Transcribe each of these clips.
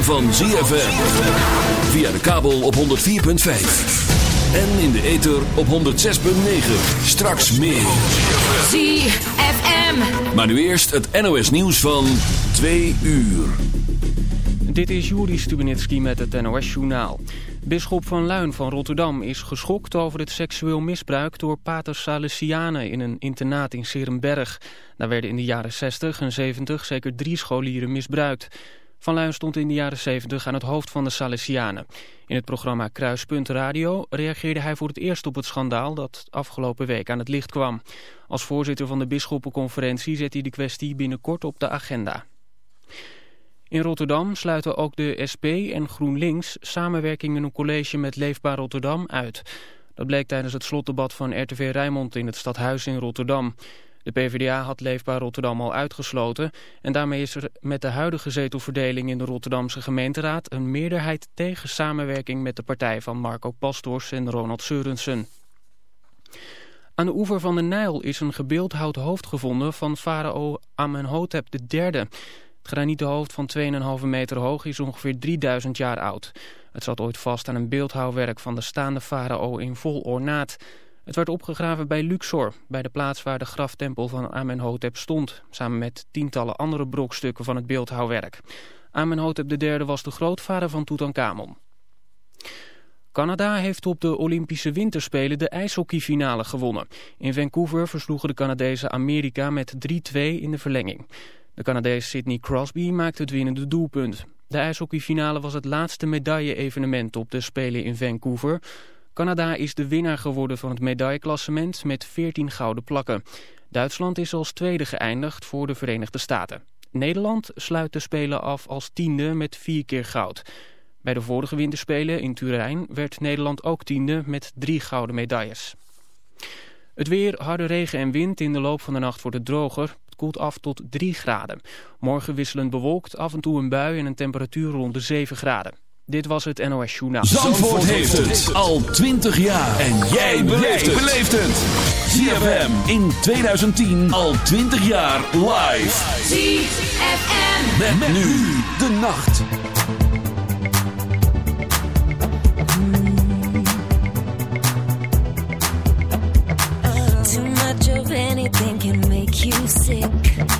ritme van ZFM. Via de kabel op 104.5. En in de ether op 106.9. Straks meer. ZFM. Maar nu eerst het NOS nieuws van 2 uur. Dit is Juri Stubenitski met het NOS-journaal. Bisschop van Luin van Rotterdam is geschokt over het seksueel misbruik... door paters Salesianen in een internaat in Serenberg. Daar werden in de jaren 60 en 70 zeker drie scholieren misbruikt. Van Luin stond in de jaren 70 aan het hoofd van de Salesianen. In het programma Kruispunt Radio reageerde hij voor het eerst op het schandaal... dat afgelopen week aan het licht kwam. Als voorzitter van de bisschoppenconferentie zet hij de kwestie binnenkort op de agenda. In Rotterdam sluiten ook de SP en GroenLinks samenwerking in een college met Leefbaar Rotterdam uit. Dat bleek tijdens het slotdebat van RTV Rijnmond in het stadhuis in Rotterdam. De PvdA had Leefbaar Rotterdam al uitgesloten en daarmee is er met de huidige zetelverdeling in de Rotterdamse gemeenteraad een meerderheid tegen samenwerking met de partij van Marco Pastors en Ronald Seurensen. Aan de oever van de Nijl is een gebeeldhouwd hoofd gevonden van farao Amenhotep III. Het granieten hoofd van 2,5 meter hoog is ongeveer 3000 jaar oud. Het zat ooit vast aan een beeldhouwwerk van de staande farao in vol ornaat. Het werd opgegraven bij Luxor, bij de plaats waar de graftempel van Amenhotep stond... samen met tientallen andere brokstukken van het beeldhouwwerk. Amenhotep III was de grootvader van Tutankhamon. Canada heeft op de Olympische Winterspelen de ijshockeyfinale gewonnen. In Vancouver versloegen de Canadezen Amerika met 3-2 in de verlenging. De Canadees Sidney Crosby maakte het winnende doelpunt. De ijshockeyfinale was het laatste medaille-evenement op de Spelen in Vancouver. Canada is de winnaar geworden van het medailleklassement met 14 gouden plakken. Duitsland is als tweede geëindigd voor de Verenigde Staten. Nederland sluit de Spelen af als tiende met vier keer goud. Bij de vorige winterspelen in Turijn werd Nederland ook tiende met drie gouden medailles. Het weer, harde regen en wind. In de loop van de nacht wordt het droger. Het koelt af tot 3 graden. Morgen wisselend bewolkt, af en toe een bui en een temperatuur rond de 7 graden. Dit was het NOS Journaal. Zandvoort heeft het al 20 jaar. En jij beleeft het. ZFM in 2010 al 20 jaar live. ZFM. Met, met nu de nacht. Too much of anything can make you sick.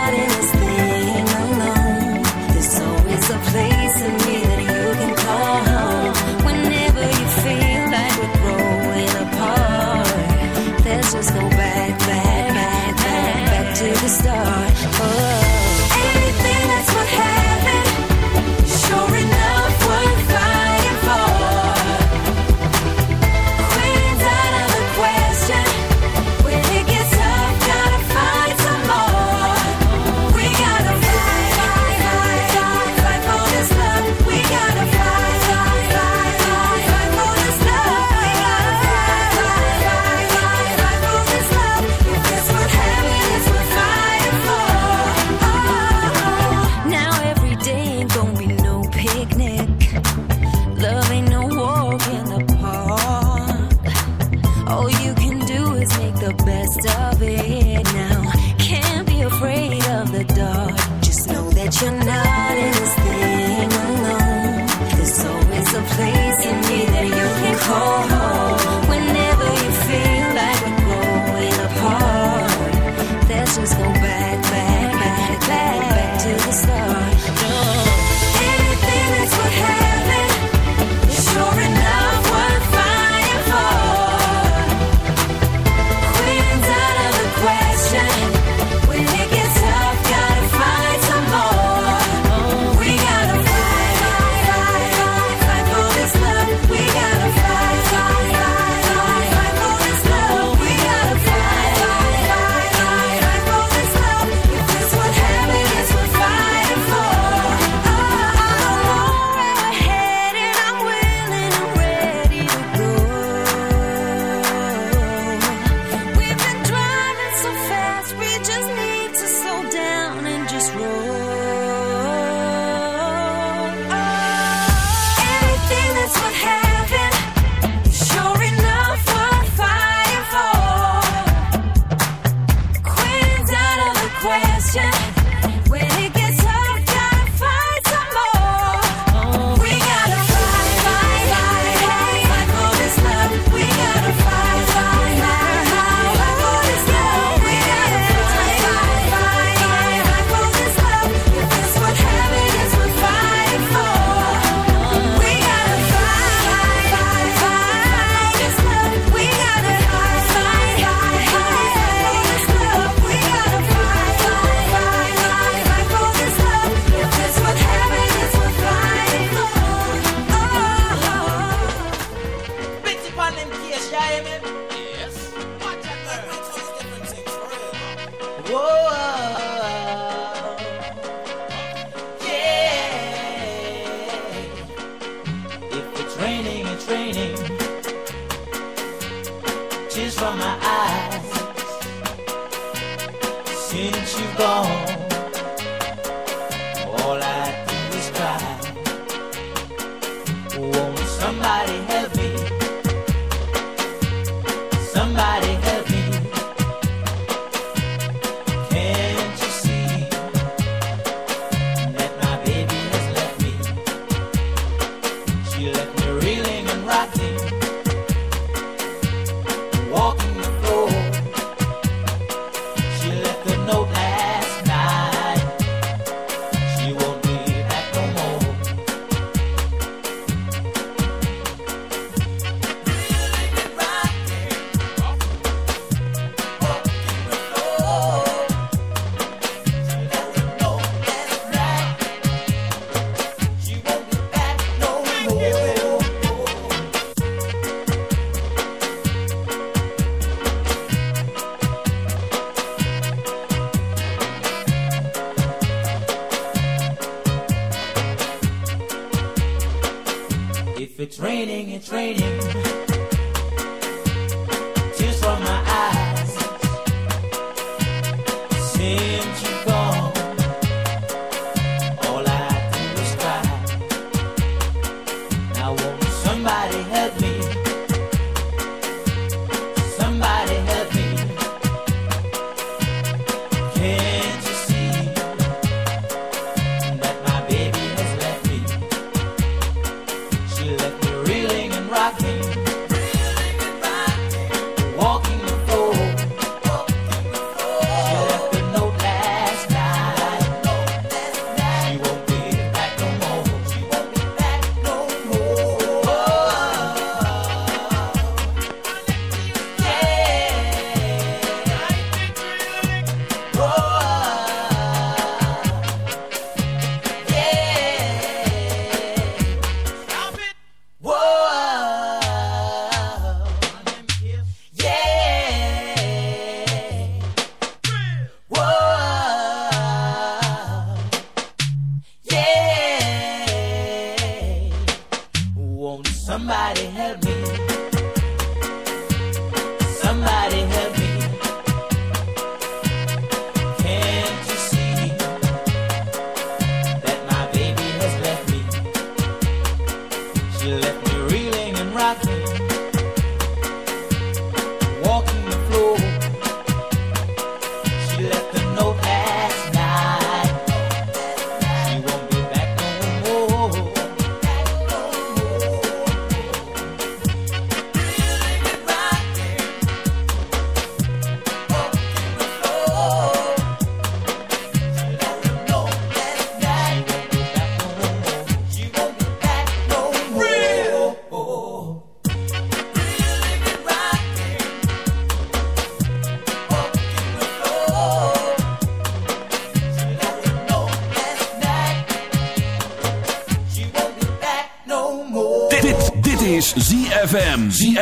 training.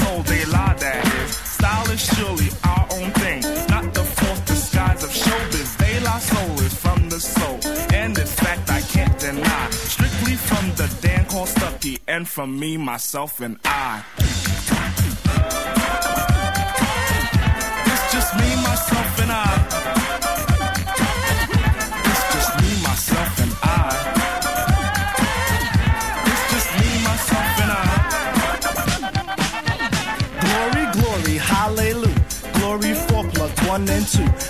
Soul, they lie, that is. Style is surely our own thing, not the false disguise of showbiz. They lie soul is from the soul, and in fact I can't deny. Strictly from the Dan called Stucky, and from me, myself, and I. It's just me, myself, and I. one and two.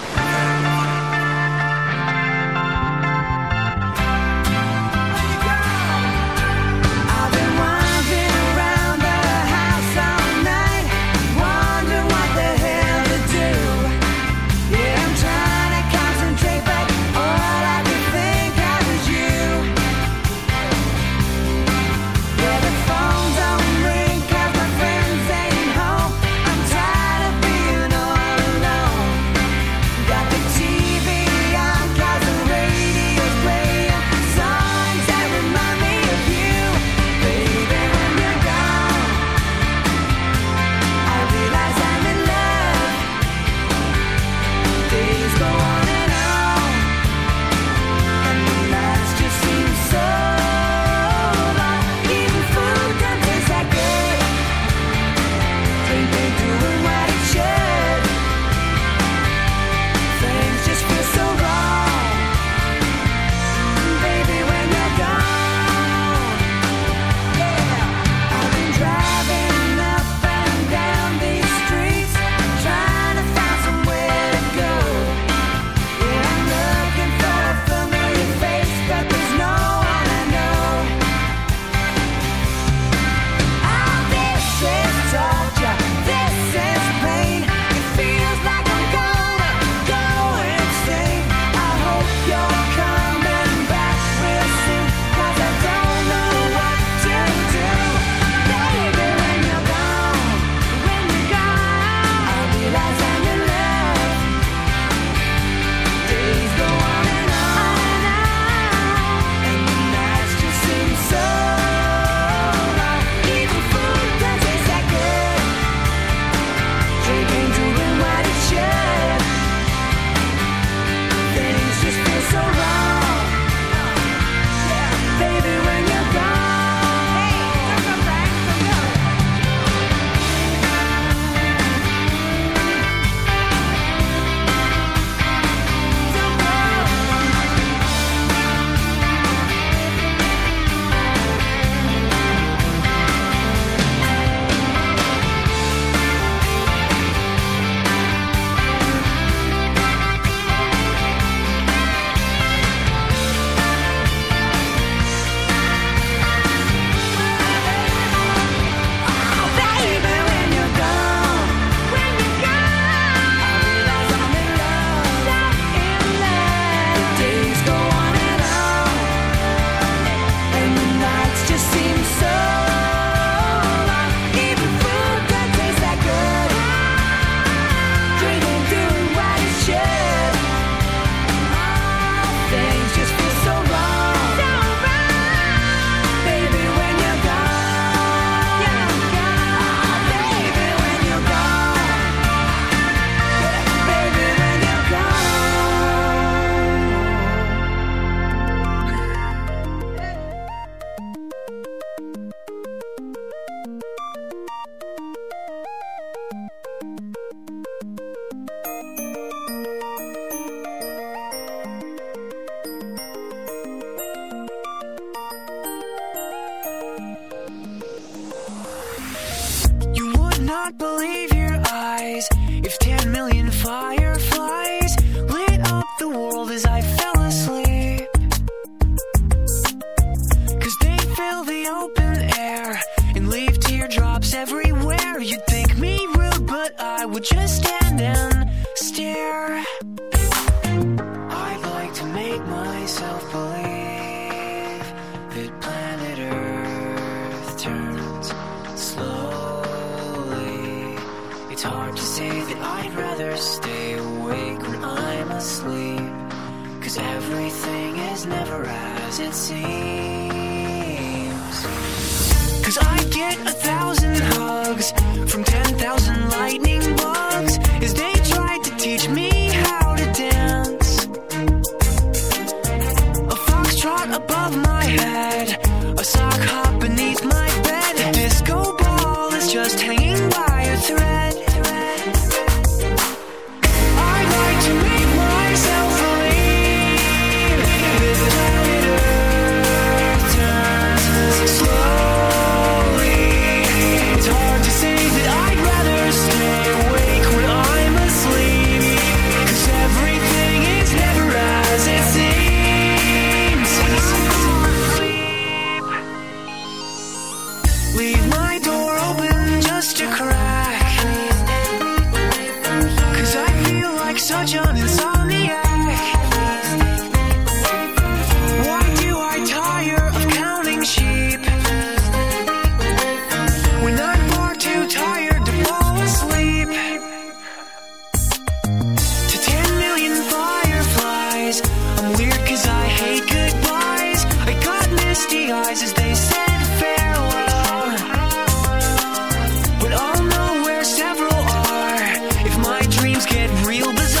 get real bizarre.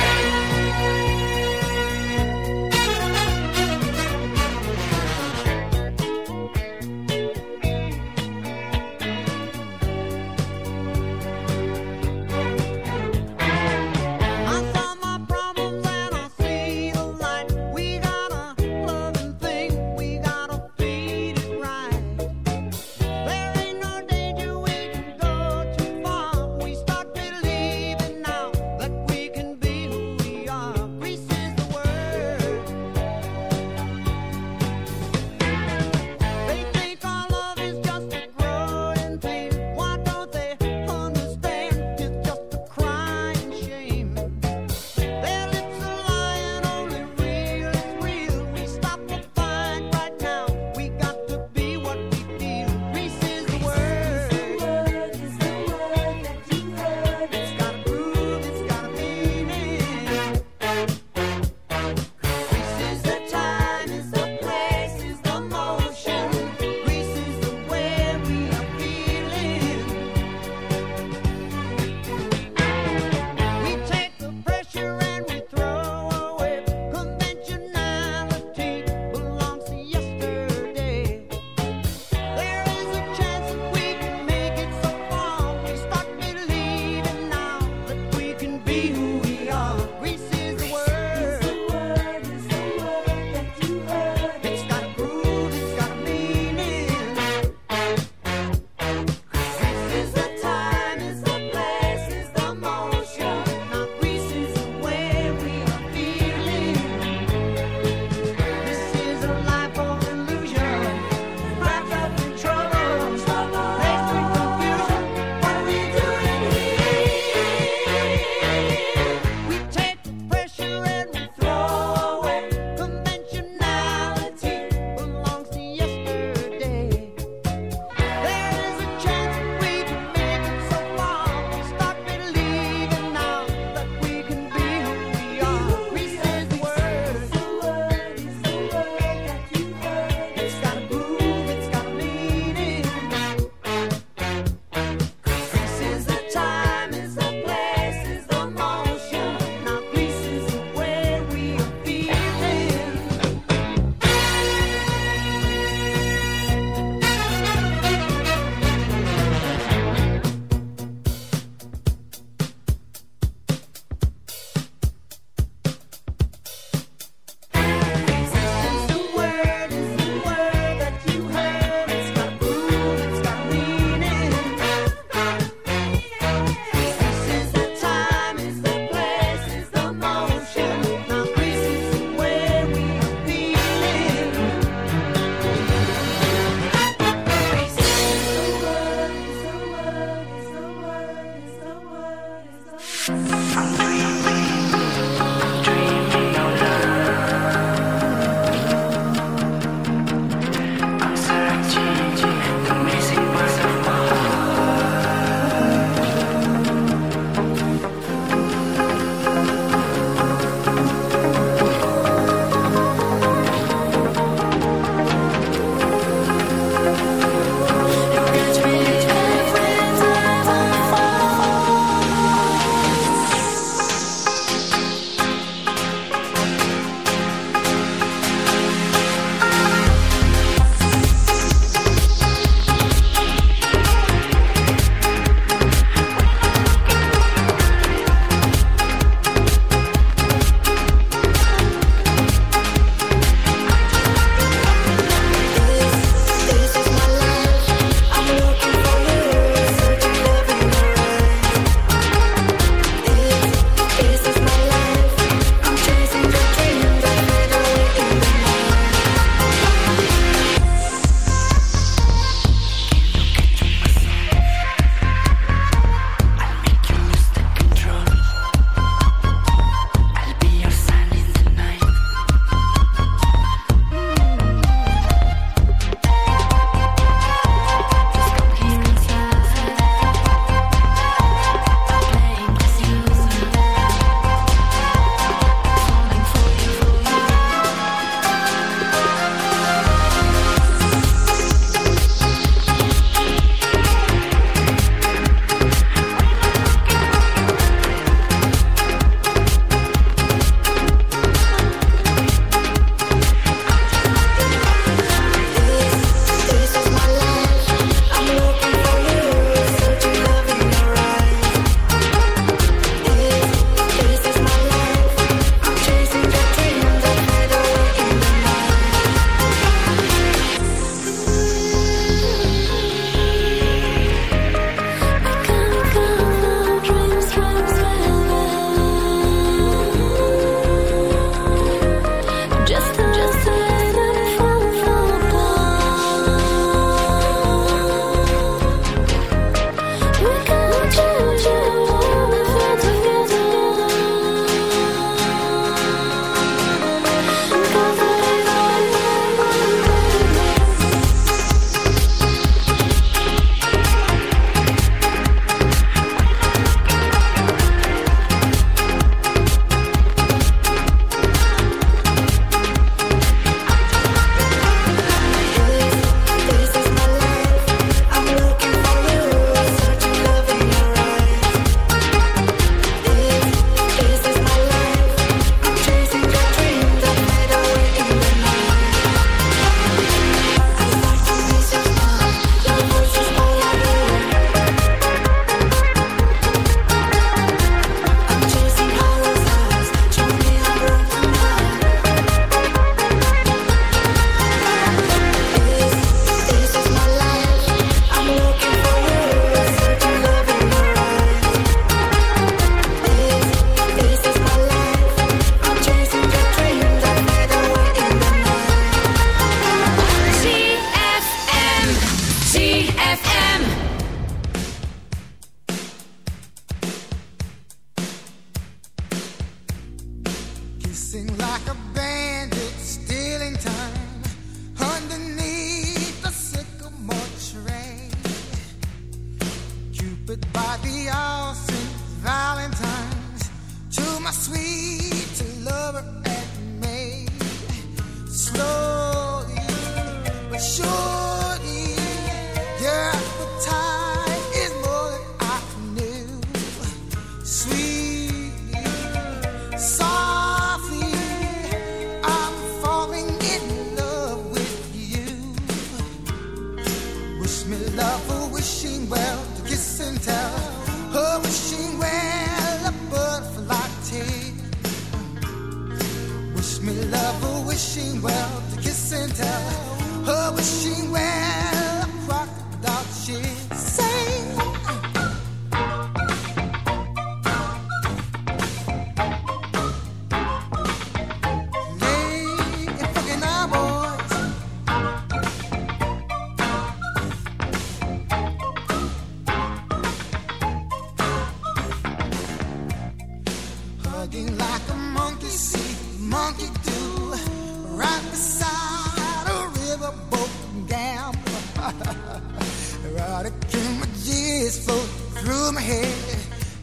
Water came my tears flow through my head.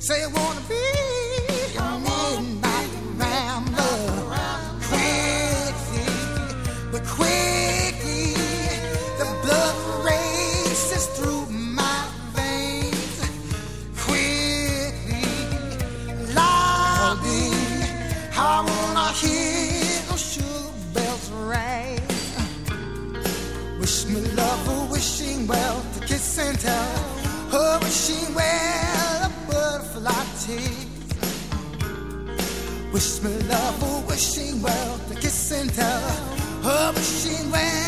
Say I wanna be. Wish me love, oh, wishing well, the kiss and tell, oh, wishing well.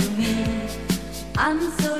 You mean. I'm so